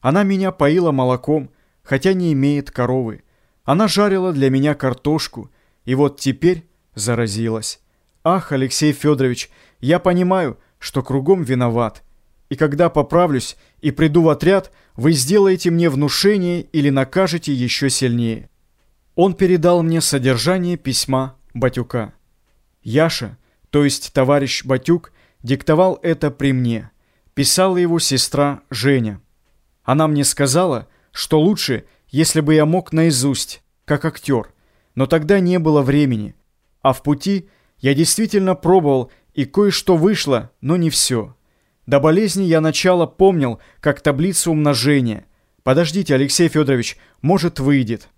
Она меня поила молоком, хотя не имеет коровы. Она жарила для меня картошку, и вот теперь заразилась. Ах, Алексей Федорович, я понимаю, что кругом виноват. И когда поправлюсь и приду в отряд, вы сделаете мне внушение или накажете еще сильнее. Он передал мне содержание письма Батюка. Яша, то есть товарищ Батюк, диктовал это при мне. Писала его сестра Женя. Она мне сказала, что лучше, если бы я мог наизусть, как актер, но тогда не было времени. А в пути я действительно пробовал, и кое-что вышло, но не все. До болезни я начало помнил, как таблицу умножения. Подождите, Алексей Федорович, может, выйдет.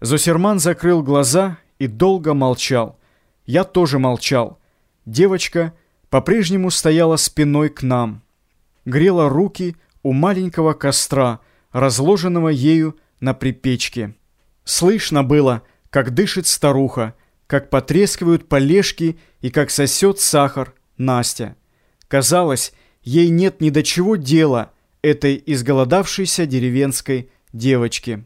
Зосерман закрыл глаза и долго молчал. Я тоже молчал. Девочка по-прежнему стояла спиной к нам. Грела руки у маленького костра, разложенного ею на припечке. Слышно было, как дышит старуха, как потрескивают полежки и как сосет сахар Настя. Казалось, ей нет ни до чего дела этой изголодавшейся деревенской девочки.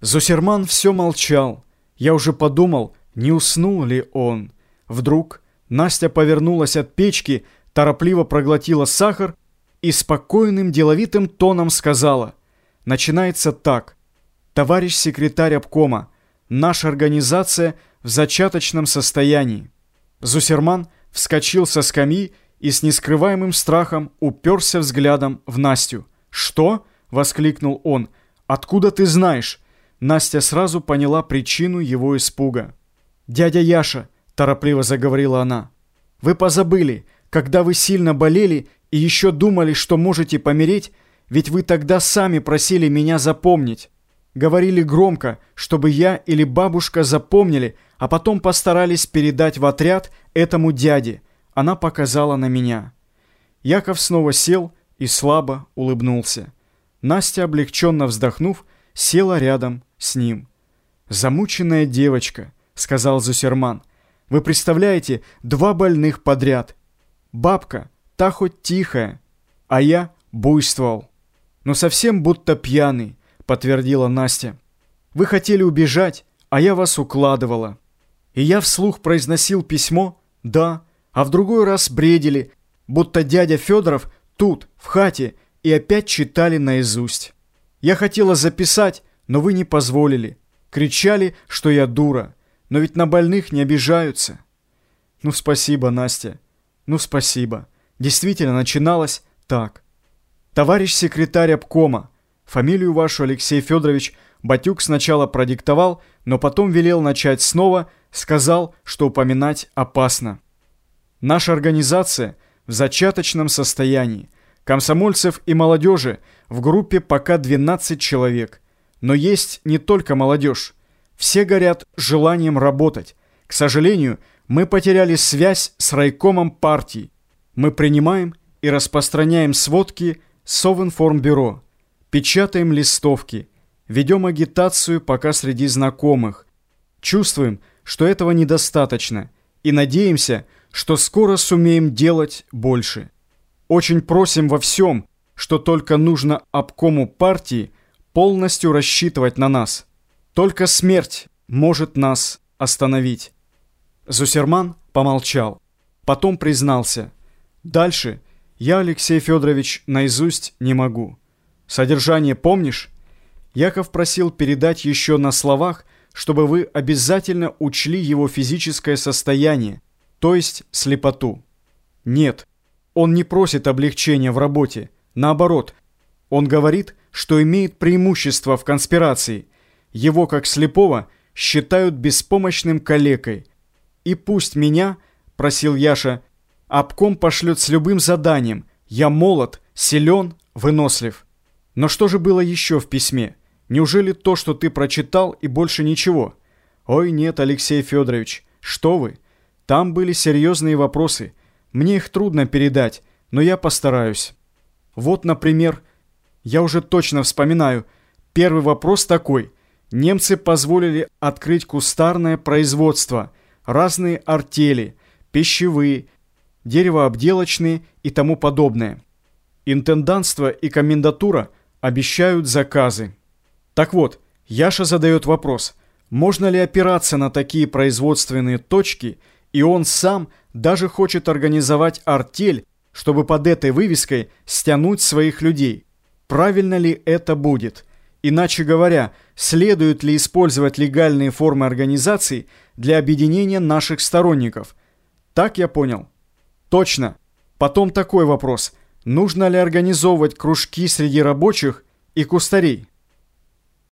Зусерман все молчал. Я уже подумал, не уснул ли он. Вдруг Настя повернулась от печки, торопливо проглотила сахар и спокойным деловитым тоном сказала. Начинается так. Товарищ секретарь обкома, наша организация в зачаточном состоянии. Зусерман вскочил со скамьи и с нескрываемым страхом уперся взглядом в Настю. «Что?» — воскликнул он. «Откуда ты знаешь?» Настя сразу поняла причину его испуга. «Дядя Яша», — торопливо заговорила она, — «вы позабыли, когда вы сильно болели и еще думали, что можете помереть, ведь вы тогда сами просили меня запомнить. Говорили громко, чтобы я или бабушка запомнили, а потом постарались передать в отряд этому дяде» она показала на меня. Яков снова сел и слабо улыбнулся. Настя, облегченно вздохнув, села рядом с ним. «Замученная девочка», — сказал Зусерман. «Вы представляете, два больных подряд. Бабка, та хоть тихая, а я буйствовал. Но совсем будто пьяный», — подтвердила Настя. «Вы хотели убежать, а я вас укладывала». И я вслух произносил письмо «Да», а в другой раз бредили, будто дядя Федоров тут, в хате, и опять читали наизусть. Я хотела записать, но вы не позволили. Кричали, что я дура, но ведь на больных не обижаются. Ну, спасибо, Настя. Ну, спасибо. Действительно, начиналось так. Товарищ секретарь обкома, фамилию вашу Алексей Федорович Батюк сначала продиктовал, но потом велел начать снова, сказал, что упоминать опасно. Наша организация в зачаточном состоянии. Комсомольцев и молодежи в группе пока 12 человек. Но есть не только молодежь. Все горят желанием работать. К сожалению, мы потеряли связь с райкомом партии. Мы принимаем и распространяем сводки Совинформбюро, печатаем листовки, ведем агитацию пока среди знакомых. Чувствуем, что этого недостаточно, и надеемся, что скоро сумеем делать больше. Очень просим во всем, что только нужно обкому партии, полностью рассчитывать на нас. Только смерть может нас остановить. Зусерман помолчал. Потом признался. Дальше я, Алексей Федорович, наизусть не могу. Содержание помнишь? Яков просил передать еще на словах, чтобы вы обязательно учли его физическое состояние, то есть слепоту. Нет, он не просит облегчения в работе. Наоборот, он говорит, что имеет преимущество в конспирации. Его, как слепого, считают беспомощным калекой. И пусть меня, просил Яша, обком пошлет с любым заданием. Я молод, силен, вынослив. Но что же было еще в письме? Неужели то, что ты прочитал, и больше ничего? Ой, нет, Алексей Федорович, что вы? Там были серьезные вопросы. Мне их трудно передать, но я постараюсь. Вот, например, я уже точно вспоминаю. Первый вопрос такой. Немцы позволили открыть кустарное производство, разные артели, пищевые, деревообделочные и тому подобное. Интендантство и комендатура обещают заказы. Так вот, Яша задает вопрос, можно ли опираться на такие производственные точки, и он сам даже хочет организовать артель, чтобы под этой вывеской стянуть своих людей. Правильно ли это будет? Иначе говоря, следует ли использовать легальные формы организаций для объединения наших сторонников? Так я понял? Точно. Потом такой вопрос. Нужно ли организовывать кружки среди рабочих и кустарей?